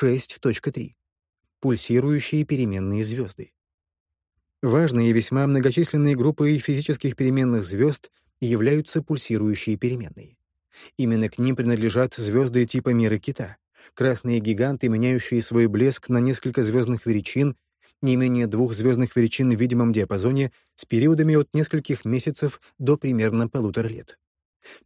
6.3. Пульсирующие переменные звезды. Важные и весьма многочисленные группы физических переменных звезд являются пульсирующие переменные. Именно к ним принадлежат звезды типа мира кита, красные гиганты, меняющие свой блеск на несколько звездных величин, не менее двух звездных величин в видимом диапазоне с периодами от нескольких месяцев до примерно полутора лет.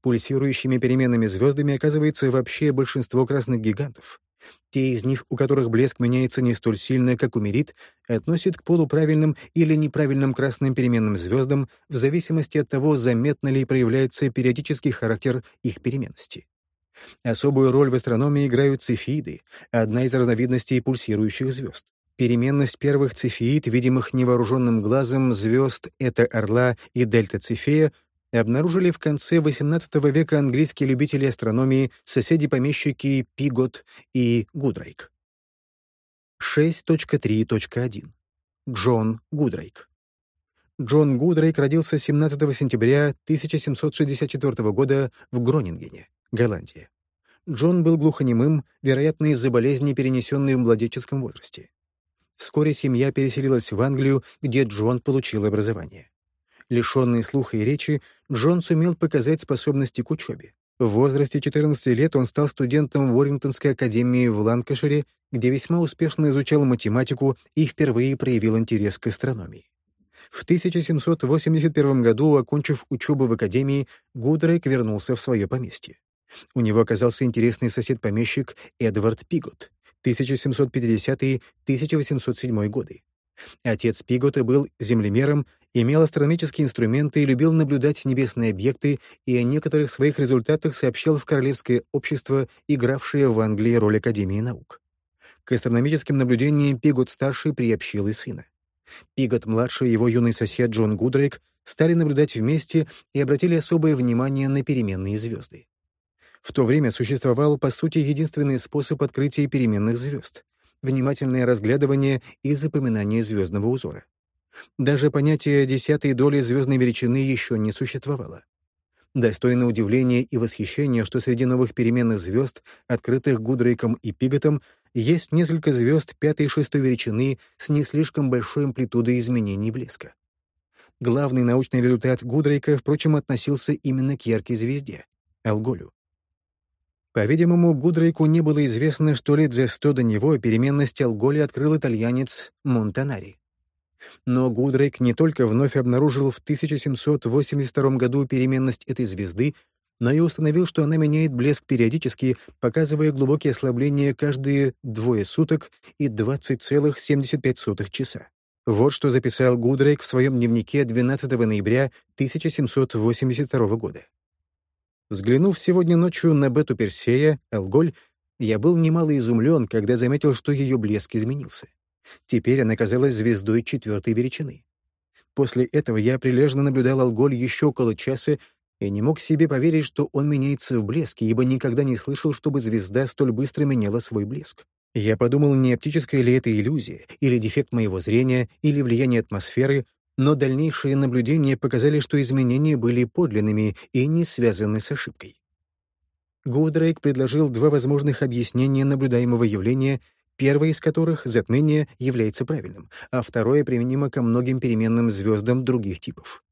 Пульсирующими переменными звездами оказывается вообще большинство красных гигантов. Те из них, у которых блеск меняется не столь сильно, как у Мерит, относят к полуправильным или неправильным красным переменным звездам в зависимости от того, заметно ли проявляется периодический характер их переменности. Особую роль в астрономии играют цефиды, одна из разновидностей пульсирующих звезд. Переменность первых цефеид, видимых невооруженным глазом звезд это Орла и Дельта Цефея, обнаружили в конце XVIII века английские любители астрономии, соседи-помещики Пигот и Гудрейк. 6.3.1. Джон Гудрейк. Джон Гудрейк родился 17 сентября 1764 года в Гронингене, Голландия. Джон был глухонемым, вероятно, из-за болезни, перенесенной в младенческом возрасте. Вскоре семья переселилась в Англию, где Джон получил образование. Лишенный слуха и речи, Джон сумел показать способности к учебе. В возрасте 14 лет он стал студентом Уоррингтонской академии в Ланкашире, где весьма успешно изучал математику и впервые проявил интерес к астрономии. В 1781 году, окончив учебу в академии, Гудрейк вернулся в свое поместье. У него оказался интересный сосед-помещик Эдвард Пигот, 1750-1807 годы. Отец Пигота был землемером, имел астрономические инструменты и любил наблюдать небесные объекты и о некоторых своих результатах сообщал в Королевское общество, игравшее в Англии роль Академии наук. К астрономическим наблюдениям Пигот-старший приобщил и сына. Пигот-младший и его юный сосед Джон Гудрейк стали наблюдать вместе и обратили особое внимание на переменные звезды. В то время существовал, по сути, единственный способ открытия переменных звезд — внимательное разглядывание и запоминание звездного узора. Даже понятие десятой доли звездной величины еще не существовало. Достойно удивления и восхищения, что среди новых переменных звезд, открытых Гудрейком и Пиготом, есть несколько звезд пятой и шестой величины с не слишком большой амплитудой изменений блеска. Главный научный результат Гудрейка, впрочем, относился именно к яркой звезде — Алголю. По-видимому, Гудрейку не было известно, что лет за сто до него переменность Алголи открыл итальянец Монтанари. Но Гудрейк не только вновь обнаружил в 1782 году переменность этой звезды, но и установил, что она меняет блеск периодически, показывая глубокие ослабления каждые двое суток и 20,75 часа. Вот что записал Гудрейк в своем дневнике 12 ноября 1782 года. Взглянув сегодня ночью на Бету Персея, Алголь, я был немало изумлен, когда заметил, что ее блеск изменился. Теперь она казалась звездой четвертой величины. После этого я прилежно наблюдал Алголь еще около часа и не мог себе поверить, что он меняется в блеске, ибо никогда не слышал, чтобы звезда столь быстро меняла свой блеск. Я подумал, не оптическая ли это иллюзия, или дефект моего зрения, или влияние атмосферы, но дальнейшие наблюдения показали, что изменения были подлинными и не связаны с ошибкой. Гудрейк предложил два возможных объяснения наблюдаемого явления, первое из которых, затмение, является правильным, а второе применимо ко многим переменным звездам других типов.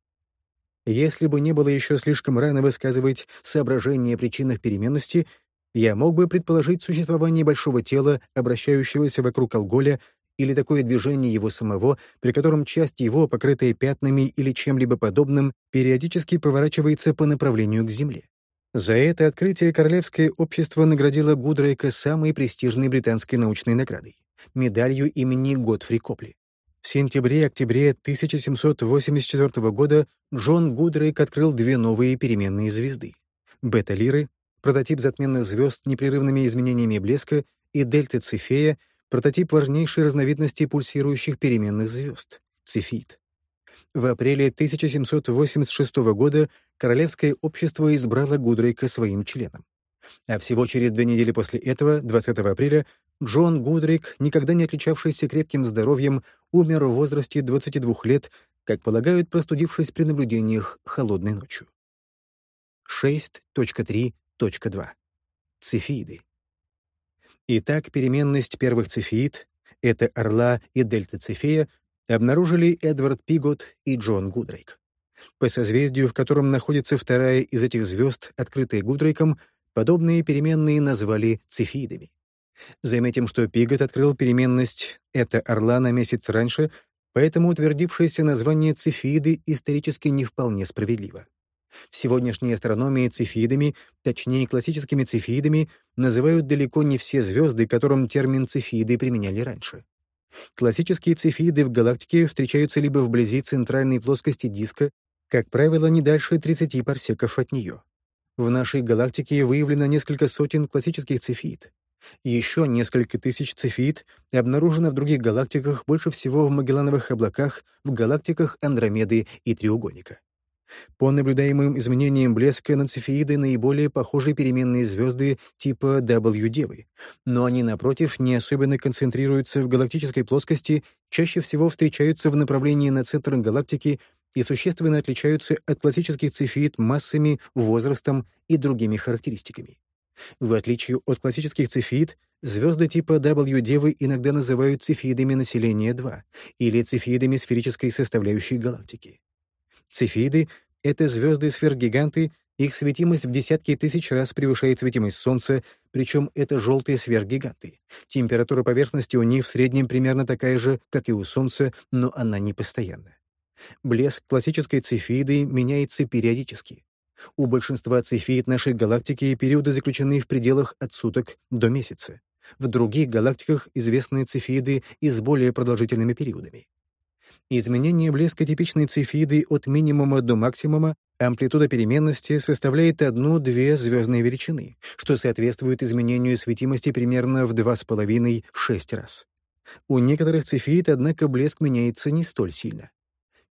Если бы не было еще слишком рано высказывать соображения о причинах переменности, я мог бы предположить существование большого тела, обращающегося вокруг алголя, или такое движение его самого, при котором часть его, покрытая пятнами или чем-либо подобным, периодически поворачивается по направлению к Земле. За это открытие Королевское общество наградило Гудрейка самой престижной британской научной наградой — медалью имени Готфри Копли. В сентябре-октябре 1784 года Джон Гудрейк открыл две новые переменные звезды — бета-лиры, прототип затменных звезд непрерывными изменениями блеска, и дельта Цефея, прототип важнейшей разновидности пульсирующих переменных звезд — цефит. В апреле 1786 года Королевское общество избрало Гудрейка своим членом. А всего через две недели после этого, 20 апреля, Джон Гудрейк, никогда не отличавшийся крепким здоровьем, умер в возрасте 22 лет, как полагают, простудившись при наблюдениях холодной ночью. 6.3.2. Цефиды. Итак, переменность первых цефеид — это Орла и Дельта Цефея — обнаружили Эдвард Пигот и Джон Гудрейк. По созвездию, в котором находится вторая из этих звезд, открытая Гудрейком, подобные переменные назвали цефидами. Заметим, что Пигот открыл переменность «это орла» на месяц раньше, поэтому утвердившееся название цефиды исторически не вполне справедливо. В сегодняшней астрономии цефидами, точнее классическими цефидами, называют далеко не все звезды, которым термин цефиды применяли раньше. Классические цефиды в галактике встречаются либо вблизи центральной плоскости диска, как правило, не дальше 30 парсеков от нее. В нашей галактике выявлено несколько сотен классических цефид. Еще несколько тысяч цефид обнаружено в других галактиках, больше всего в Магеллановых облаках, в галактиках Андромеды и Треугольника. По наблюдаемым изменениям блеска на цефеиды наиболее похожи переменные звезды типа W-девы, но они, напротив, не особенно концентрируются в галактической плоскости, чаще всего встречаются в направлении на центр галактики и существенно отличаются от классических цефеид массами, возрастом и другими характеристиками. В отличие от классических цефеид, звезды типа W-девы иногда называют цефеидами населения 2 или цефеидами сферической составляющей галактики. Цефиды — это звезды-сверхгиганты, их светимость в десятки тысяч раз превышает светимость Солнца, причем это желтые сверхгиганты. Температура поверхности у них в среднем примерно такая же, как и у Солнца, но она не постоянна. Блеск классической цефиды меняется периодически. У большинства цефеид нашей галактики периоды заключены в пределах от суток до месяца. В других галактиках известны цефиды и с более продолжительными периодами. Изменение блеска типичной цефиды от минимума до максимума амплитуда переменности составляет одну-две звездные величины, что соответствует изменению светимости примерно в 2,5-6 раз. У некоторых цефид, однако, блеск меняется не столь сильно.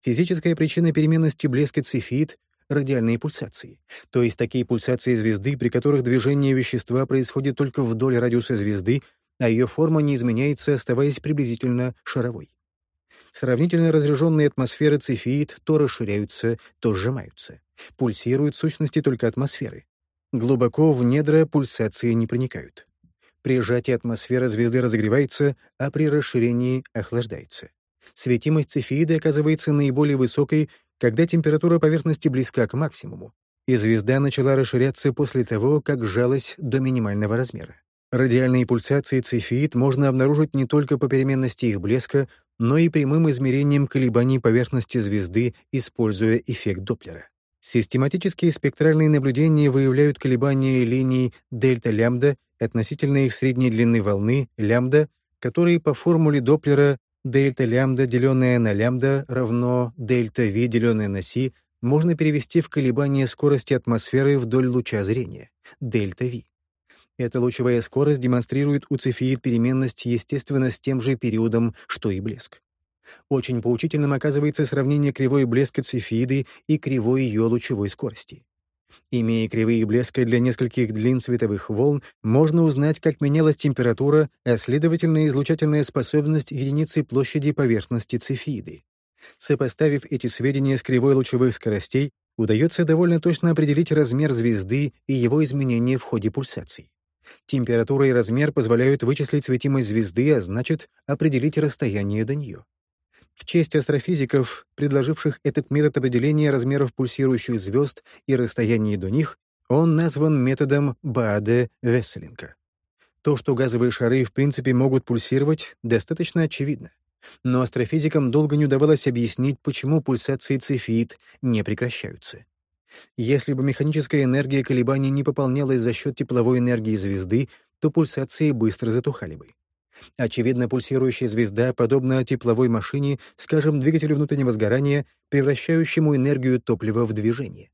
Физическая причина переменности блеска цефид — радиальные пульсации, то есть такие пульсации звезды, при которых движение вещества происходит только вдоль радиуса звезды, а ее форма не изменяется, оставаясь приблизительно шаровой. Сравнительно разряженные атмосферы цефеид то расширяются, то сжимаются. Пульсируют сущности только атмосферы. Глубоко в недра пульсации не проникают. При сжатии атмосфера звезды разогревается, а при расширении охлаждается. Светимость цефеиды оказывается наиболее высокой, когда температура поверхности близка к максимуму, и звезда начала расширяться после того, как сжалась до минимального размера. Радиальные пульсации цефеид можно обнаружить не только по переменности их блеска, но и прямым измерением колебаний поверхности звезды, используя эффект Доплера. Систематические спектральные наблюдения выявляют колебания линий дельта-лямбда относительно их средней длины волны, лямбда, которые по формуле Доплера дельта лямбда, деленное на лямбда, равно дельта V, деленное на си, можно перевести в колебание скорости атмосферы вдоль луча зрения, дельта V. Эта лучевая скорость демонстрирует у цефеид переменность, естественно, с тем же периодом, что и блеск. Очень поучительным оказывается сравнение кривой блеска цефеиды и кривой ее лучевой скорости. Имея кривые блеска для нескольких длин световых волн, можно узнать, как менялась температура, а следовательно излучательная способность единицы площади поверхности цефеиды. Сопоставив эти сведения с кривой лучевых скоростей, удается довольно точно определить размер звезды и его изменения в ходе пульсаций. Температура и размер позволяют вычислить светимость звезды, а значит, определить расстояние до нее. В честь астрофизиков, предложивших этот метод определения размеров пульсирующих звезд и расстояния до них, он назван методом Бааде-Весселинга. То, что газовые шары в принципе могут пульсировать, достаточно очевидно. Но астрофизикам долго не удавалось объяснить, почему пульсации цефеид не прекращаются. Если бы механическая энергия колебаний не пополнялась за счет тепловой энергии звезды, то пульсации быстро затухали бы. Очевидно, пульсирующая звезда подобна тепловой машине, скажем, двигателю внутреннего сгорания, превращающему энергию топлива в движение.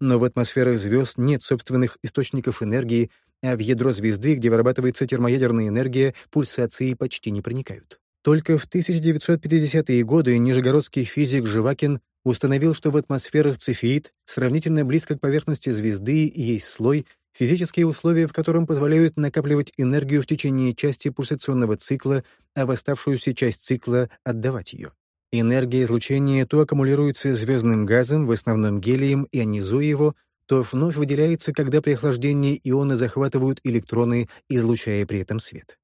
Но в атмосферах звезд нет собственных источников энергии, а в ядро звезды, где вырабатывается термоядерная энергия, пульсации почти не проникают. Только в 1950-е годы нижегородский физик Живакин установил, что в атмосферах цефеид, сравнительно близко к поверхности звезды, есть слой, физические условия в котором позволяют накапливать энергию в течение части пульсационного цикла, а в оставшуюся часть цикла отдавать ее. Энергия излучения то аккумулируется звездным газом, в основном гелием, ионизуя его, то вновь выделяется, когда при охлаждении ионы захватывают электроны, излучая при этом свет.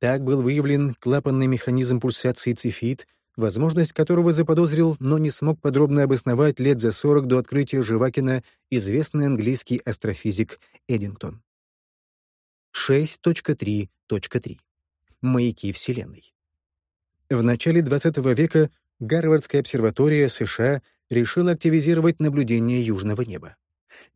Так был выявлен клапанный механизм пульсации цефит, возможность которого заподозрил, но не смог подробно обосновать лет за 40 до открытия Живакина известный английский астрофизик Эдингтон. 6.3.3. Маяки Вселенной. В начале XX века Гарвардская обсерватория США решила активизировать наблюдение южного неба.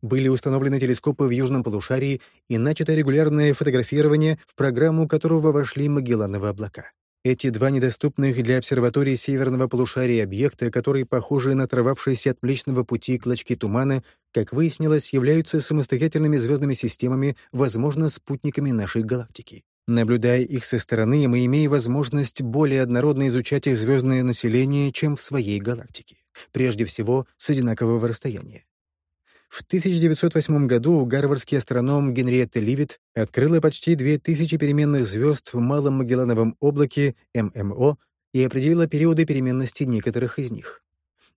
Были установлены телескопы в южном полушарии и начато регулярное фотографирование, в программу которого вошли Магеллановы облака. Эти два недоступных для обсерватории северного полушария объекта, которые похожи на оторвавшиеся от Млечного Пути клочки тумана, как выяснилось, являются самостоятельными звездными системами, возможно, спутниками нашей галактики. Наблюдая их со стороны, мы имеем возможность более однородно изучать их звездное население, чем в своей галактике. Прежде всего, с одинакового расстояния. В 1908 году гарвардский астроном Генриетта Ливит открыла почти 2000 переменных звезд в Малом Магеллановом облаке ММО и определила периоды переменности некоторых из них.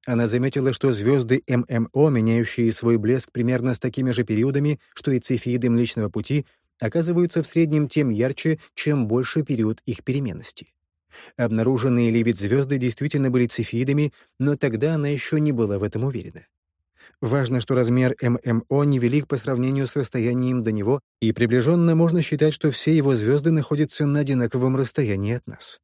Она заметила, что звезды ММО, меняющие свой блеск примерно с такими же периодами, что и цефеиды Млечного Пути, оказываются в среднем тем ярче, чем больше период их переменности. Обнаруженные Ливит звезды действительно были цефеидами, но тогда она еще не была в этом уверена. Важно, что размер ММО невелик по сравнению с расстоянием до него, и приближенно можно считать, что все его звезды находятся на одинаковом расстоянии от нас.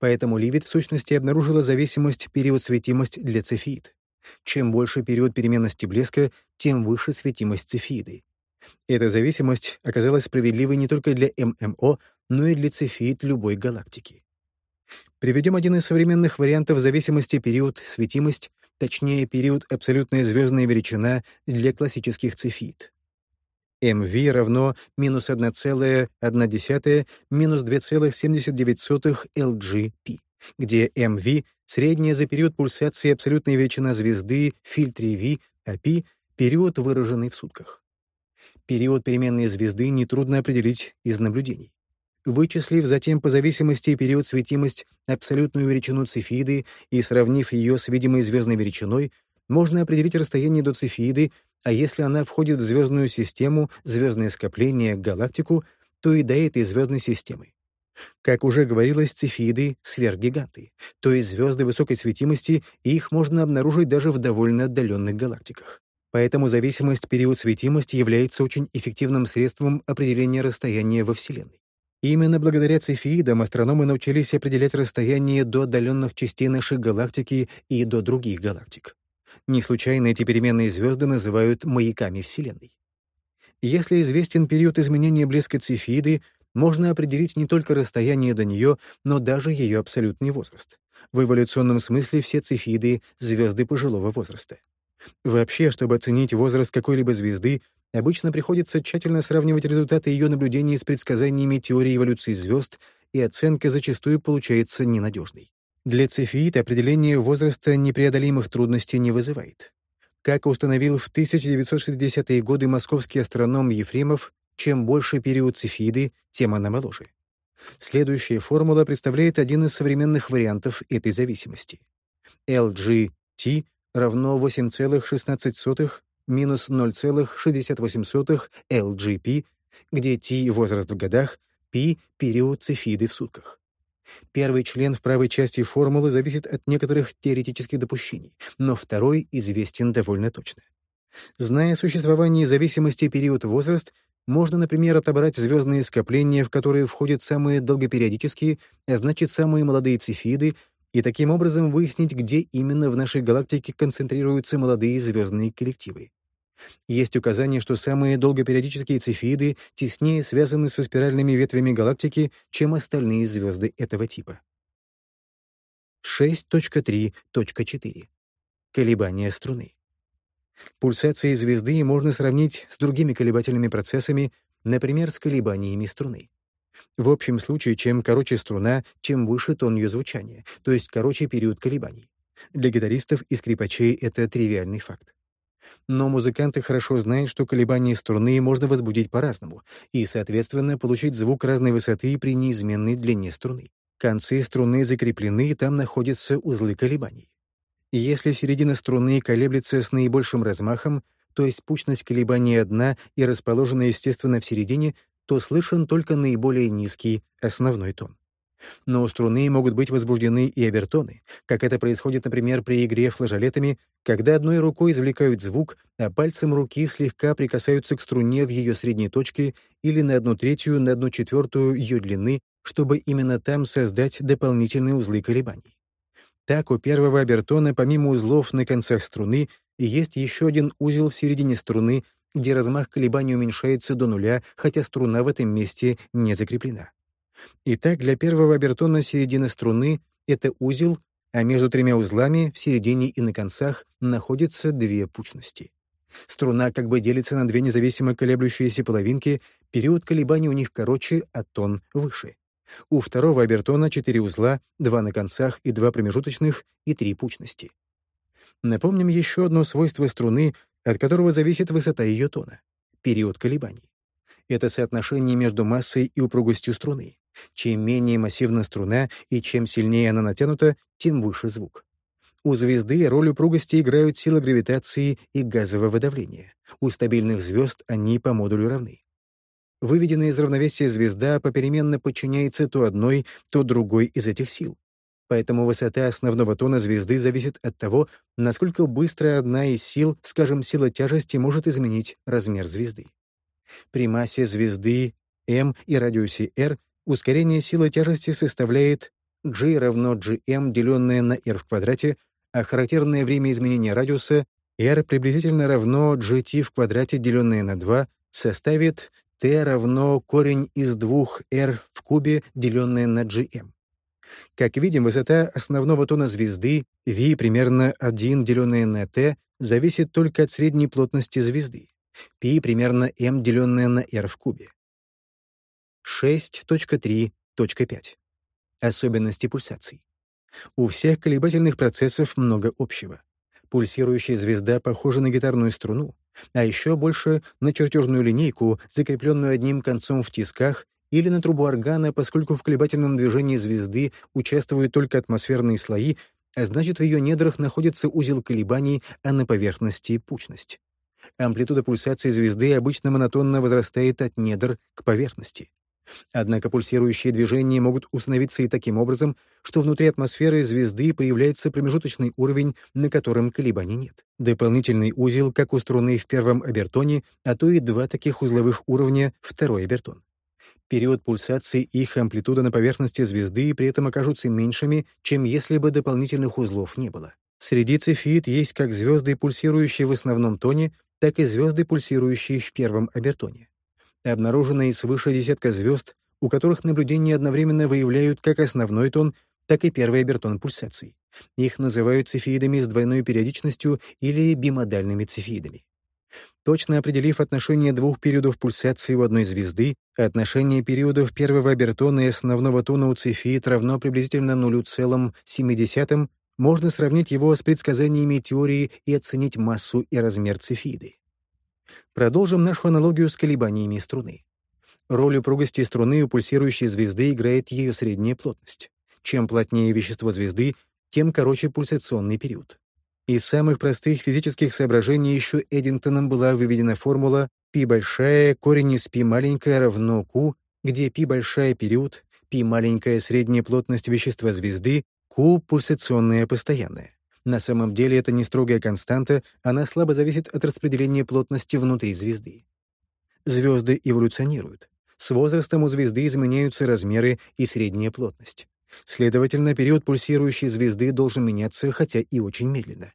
Поэтому Ливит в сущности обнаружила зависимость период-светимость для цефеид. Чем больше период переменности блеска, тем выше светимость цефеиды. Эта зависимость оказалась справедливой не только для ММО, но и для цефеид любой галактики. Приведем один из современных вариантов зависимости период-светимость точнее период абсолютная звездная величина для классических цефид. mv равно минус 1,1 минус 2,79 LGP, где mv — средняя за период пульсации абсолютная величина звезды в фильтре V, а p — период, выраженный в сутках. Период переменной звезды нетрудно определить из наблюдений. Вычислив затем по зависимости период светимость абсолютную величину цефиды и сравнив ее с видимой звездной величиной, можно определить расстояние до цефиды, а если она входит в звездную систему, звездное скопление, галактику, то и до этой звездной системы. Как уже говорилось, цефиды — сверхгиганты, то есть звезды высокой светимости, и их можно обнаружить даже в довольно отдаленных галактиках. Поэтому зависимость период светимости является очень эффективным средством определения расстояния во Вселенной. Именно благодаря цефеидам астрономы научились определять расстояние до отдаленных частей нашей галактики и до других галактик. Не случайно эти переменные звезды называют маяками Вселенной. Если известен период изменения блеска цефеиды, можно определить не только расстояние до нее, но даже ее абсолютный возраст. В эволюционном смысле все цефиды — звезды пожилого возраста. Вообще, чтобы оценить возраст какой-либо звезды, Обычно приходится тщательно сравнивать результаты ее наблюдений с предсказаниями теории эволюции звезд, и оценка зачастую получается ненадежной. Для цефеид определение возраста непреодолимых трудностей не вызывает. Как установил в 1960-е годы московский астроном Ефремов, чем больше период цефиды, тем она моложе. Следующая формула представляет один из современных вариантов этой зависимости. LGT равно 8,16 минус 0,68 LGP, где T — возраст в годах, P — период цефиды в сутках. Первый член в правой части формулы зависит от некоторых теоретических допущений, но второй известен довольно точно. Зная существование зависимости период-возраст, можно, например, отобрать звездные скопления, в которые входят самые долгопериодические, а значит, самые молодые цефиды, и таким образом выяснить, где именно в нашей галактике концентрируются молодые звездные коллективы. Есть указание, что самые долгопериодические цефиды теснее связаны со спиральными ветвями галактики, чем остальные звезды этого типа. 6.3.4. Колебания струны. Пульсации звезды можно сравнить с другими колебательными процессами, например, с колебаниями струны. В общем случае, чем короче струна, чем выше тон ее звучания, то есть короче период колебаний. Для гитаристов и скрипачей это тривиальный факт. Но музыканты хорошо знают, что колебания струны можно возбудить по-разному и, соответственно, получить звук разной высоты при неизменной длине струны. Концы струны закреплены, и там находятся узлы колебаний. Если середина струны колеблется с наибольшим размахом, то есть пучность колебаний одна и расположена, естественно, в середине, то слышен только наиболее низкий основной тон. Но у струны могут быть возбуждены и обертоны, как это происходит, например, при игре флажолетами, когда одной рукой извлекают звук, а пальцем руки слегка прикасаются к струне в ее средней точке или на одну третью, на одну четвертую ее длины, чтобы именно там создать дополнительные узлы колебаний. Так у первого обертона, помимо узлов на концах струны, есть еще один узел в середине струны, где размах колебаний уменьшается до нуля, хотя струна в этом месте не закреплена. Итак, для первого обертона середина струны — это узел, а между тремя узлами в середине и на концах находятся две пучности. Струна как бы делится на две независимо колеблющиеся половинки, период колебаний у них короче, а тон выше. У второго обертона четыре узла, два на концах и два промежуточных, и три пучности. Напомним еще одно свойство струны, от которого зависит высота ее тона — период колебаний. Это соотношение между массой и упругостью струны. Чем менее массивна струна и чем сильнее она натянута, тем выше звук. У звезды роль упругости играют силы гравитации и газового давления. У стабильных звезд они по модулю равны. Выведенная из равновесия звезда попеременно подчиняется то одной, то другой из этих сил. Поэтому высота основного тона звезды зависит от того, насколько быстро одна из сил, скажем, сила тяжести, может изменить размер звезды. При массе звезды m и радиусе r ускорение силы тяжести составляет g равно gm, деленное на r в квадрате, а характерное время изменения радиуса r приблизительно равно gt в квадрате, деленное на 2, составит t равно корень из двух r в кубе, деленное на gm. Как видим, высота основного тона звезды, V примерно 1 деленное на T, зависит только от средней плотности звезды. Π примерно m деленное на r в кубе. 6.3.5. Особенности пульсаций. У всех колебательных процессов много общего. Пульсирующая звезда похожа на гитарную струну, а еще больше на чертежную линейку, закрепленную одним концом в тисках или на трубу органа, поскольку в колебательном движении звезды участвуют только атмосферные слои, а значит, в ее недрах находится узел колебаний, а на поверхности — пучность. Амплитуда пульсации звезды обычно монотонно возрастает от недр к поверхности. Однако пульсирующие движения могут установиться и таким образом, что внутри атмосферы звезды появляется промежуточный уровень, на котором колебаний нет. Дополнительный узел, как у струны в первом обертоне, а то и два таких узловых уровня — второй обертон период пульсации и их амплитуда на поверхности звезды при этом окажутся меньшими, чем если бы дополнительных узлов не было. Среди цефеид есть как звезды, пульсирующие в основном тоне, так и звезды, пульсирующие в первом обертоне. Обнаружено и свыше десятка звезд, у которых наблюдения одновременно выявляют как основной тон, так и первый обертон пульсаций. Их называют цефеидами с двойной периодичностью или бимодальными цефеидами. Точно определив отношение двух периодов пульсации у одной звезды, отношение периодов первого обертона и основного тона у цефеид равно приблизительно 0,7, можно сравнить его с предсказаниями теории и оценить массу и размер цефиды. Продолжим нашу аналогию с колебаниями струны. Роль упругости струны у пульсирующей звезды играет ее средняя плотность. Чем плотнее вещество звезды, тем короче пульсационный период. Из самых простых физических соображений еще Эдинтоном была выведена формула π большая, корень из π маленькая равно q, где π большая период, π маленькая средняя плотность вещества звезды, q пульсационная постоянная. На самом деле это не строгая константа, она слабо зависит от распределения плотности внутри звезды. Звезды эволюционируют. С возрастом у звезды изменяются размеры и средняя плотность. Следовательно, период пульсирующей звезды должен меняться, хотя и очень медленно.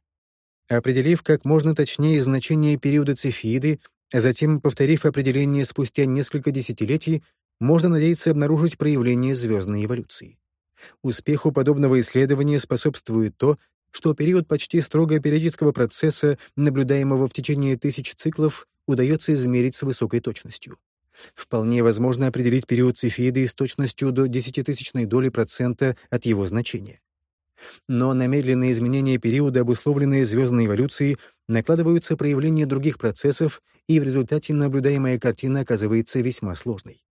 Определив как можно точнее значение периода цефиды, а затем повторив определение спустя несколько десятилетий, можно надеяться обнаружить проявление звездной эволюции. Успеху подобного исследования способствует то, что период почти строго периодического процесса, наблюдаемого в течение тысяч циклов, удается измерить с высокой точностью. Вполне возможно определить период цефиды с точностью до десятитысячной доли процента от его значения. Но на медленные изменения периода, обусловленные звездной эволюцией, накладываются проявления других процессов, и в результате наблюдаемая картина оказывается весьма сложной.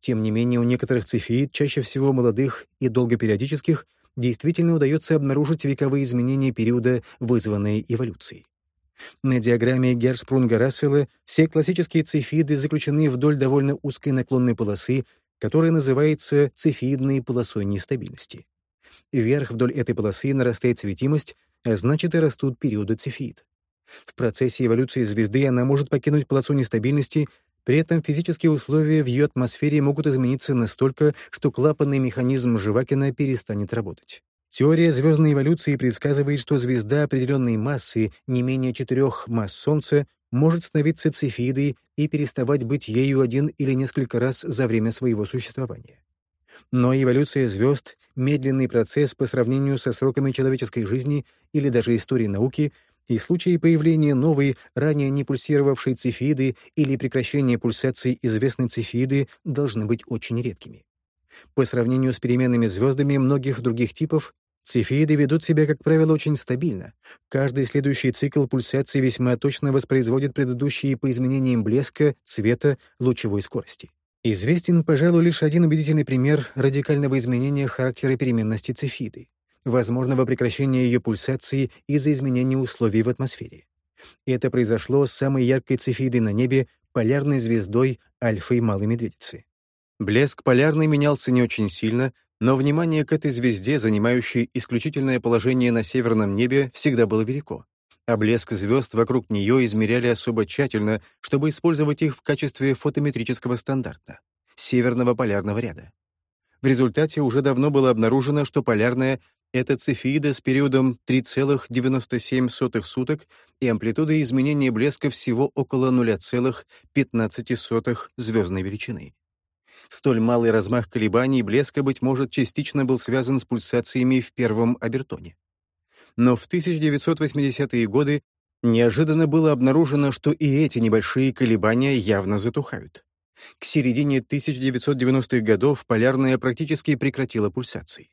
Тем не менее, у некоторых цефеид, чаще всего молодых и долгопериодических, действительно удается обнаружить вековые изменения периода, вызванные эволюцией. На диаграмме Гершпрунга-Рассела все классические цефиды заключены вдоль довольно узкой наклонной полосы, которая называется цефидной полосой нестабильности. Вверх вдоль этой полосы нарастает светимость, а значит и растут периоды цефид. В процессе эволюции звезды она может покинуть полосу нестабильности, при этом физические условия в ее атмосфере могут измениться настолько, что клапанный механизм Живакина перестанет работать. Теория звездной эволюции предсказывает, что звезда определенной массы, не менее четырех масс Солнца, может становиться цефидой и переставать быть ею один или несколько раз за время своего существования. Но эволюция звезд — медленный процесс по сравнению со сроками человеческой жизни или даже истории науки, и случаи появления новой, ранее не пульсировавшей цефиды или прекращения пульсации известной цефиды должны быть очень редкими. По сравнению с переменными звездами многих других типов, Цефеиды ведут себя, как правило, очень стабильно. Каждый следующий цикл пульсации весьма точно воспроизводит предыдущие по изменениям блеска, цвета, лучевой скорости. Известен, пожалуй, лишь один убедительный пример радикального изменения характера переменности цефиды, возможного прекращения ее пульсации из-за изменения условий в атмосфере. Это произошло с самой яркой цефидой на небе, полярной звездой Альфой Малой Медведицы. Блеск полярный менялся не очень сильно, но внимание к этой звезде, занимающей исключительное положение на северном небе, всегда было велико. А блеск звезд вокруг нее измеряли особо тщательно, чтобы использовать их в качестве фотометрического стандарта — северного полярного ряда. В результате уже давно было обнаружено, что полярная — это цефеида с периодом 3,97 суток и амплитудой изменения блеска всего около 0,15 звездной величины. Столь малый размах колебаний блеска, быть может, частично был связан с пульсациями в первом обертоне. Но в 1980-е годы неожиданно было обнаружено, что и эти небольшие колебания явно затухают. К середине 1990-х годов полярная практически прекратила пульсации.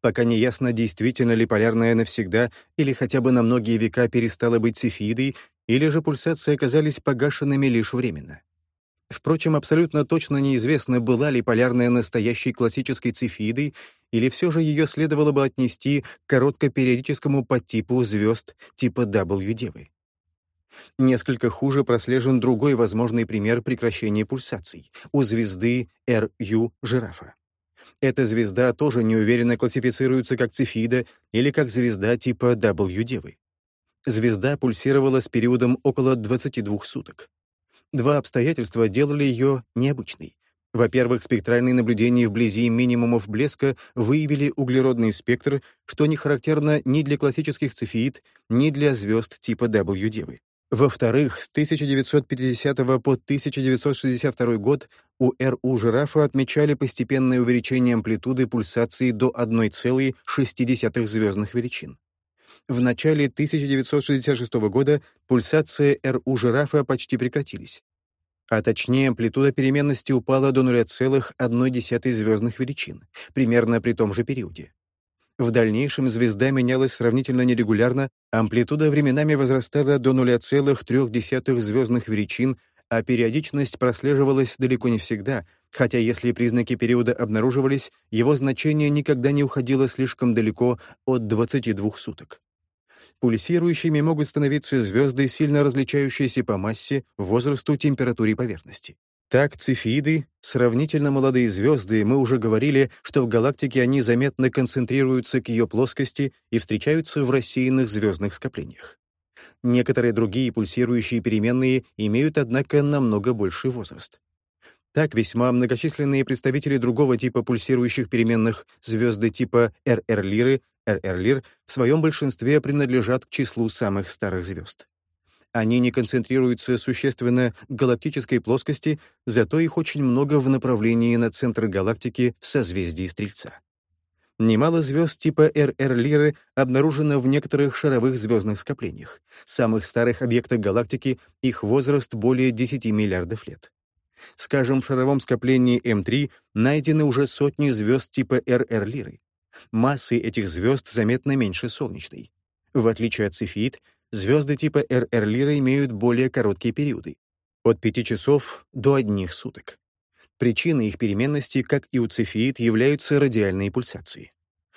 Пока не ясно, действительно ли полярная навсегда или хотя бы на многие века перестала быть цефидой, или же пульсации оказались погашенными лишь временно. Впрочем, абсолютно точно неизвестно, была ли полярная настоящей классической цефидой, или все же ее следовало бы отнести к короткопериодическому подтипу звезд типа W-девы. Несколько хуже прослежен другой возможный пример прекращения пульсаций — у звезды RU жирафа. Эта звезда тоже неуверенно классифицируется как цефида или как звезда типа W-девы. Звезда пульсировала с периодом около 22 суток. Два обстоятельства делали ее необычной. Во-первых, спектральные наблюдения вблизи минимумов блеска выявили углеродный спектр, что не характерно ни для классических цефеид, ни для звезд типа W-девы. Во-вторых, с 1950 по 1962 год у РУ жирафа отмечали постепенное увеличение амплитуды пульсации до 1,6 звездных величин. В начале 1966 года пульсация РУ жирафа почти прекратились. А точнее, амплитуда переменности упала до 0,1 звездных величин, примерно при том же периоде. В дальнейшем звезда менялась сравнительно нерегулярно, амплитуда временами возрастала до 0,3 звездных величин, а периодичность прослеживалась далеко не всегда, хотя если признаки периода обнаруживались, его значение никогда не уходило слишком далеко от 22 суток. Пульсирующими могут становиться звезды, сильно различающиеся по массе, возрасту, температуре поверхности. Так, цефиды, сравнительно молодые звезды, мы уже говорили, что в галактике они заметно концентрируются к ее плоскости и встречаются в рассеянных звездных скоплениях. Некоторые другие пульсирующие переменные имеют, однако, намного больший возраст. Так, весьма многочисленные представители другого типа пульсирующих переменных звезды типа РР-лиры РР-Лир в своем большинстве принадлежат к числу самых старых звезд. Они не концентрируются существенно в галактической плоскости, зато их очень много в направлении на центр галактики в созвездии Стрельца. Немало звезд типа РР-Лиры обнаружено в некоторых шаровых звездных скоплениях. Самых старых объектах галактики их возраст более 10 миллиардов лет. Скажем, в шаровом скоплении М3 найдены уже сотни звезд типа РР-Лиры массы этих звезд заметно меньше солнечной. В отличие от цефеид, звезды типа РР Лира имеют более короткие периоды — от 5 часов до одних суток. Причиной их переменности, как и у цефеид, являются радиальные пульсации.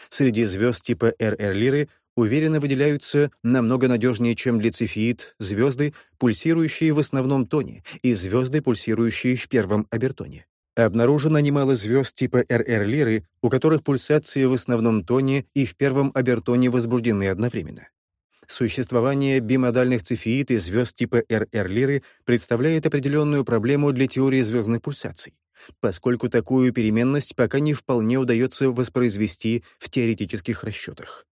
Среди звезд типа РР Лиры уверенно выделяются намного надежнее, чем для цефеид, звезды, пульсирующие в основном тоне, и звезды, пульсирующие в первом обертоне. Обнаружено немало звезд типа РР-лиры, у которых пульсации в основном тоне и в первом обертоне возбуждены одновременно. Существование бимодальных цефеид и звезд типа РР-лиры представляет определенную проблему для теории звездных пульсаций, поскольку такую переменность пока не вполне удается воспроизвести в теоретических расчетах.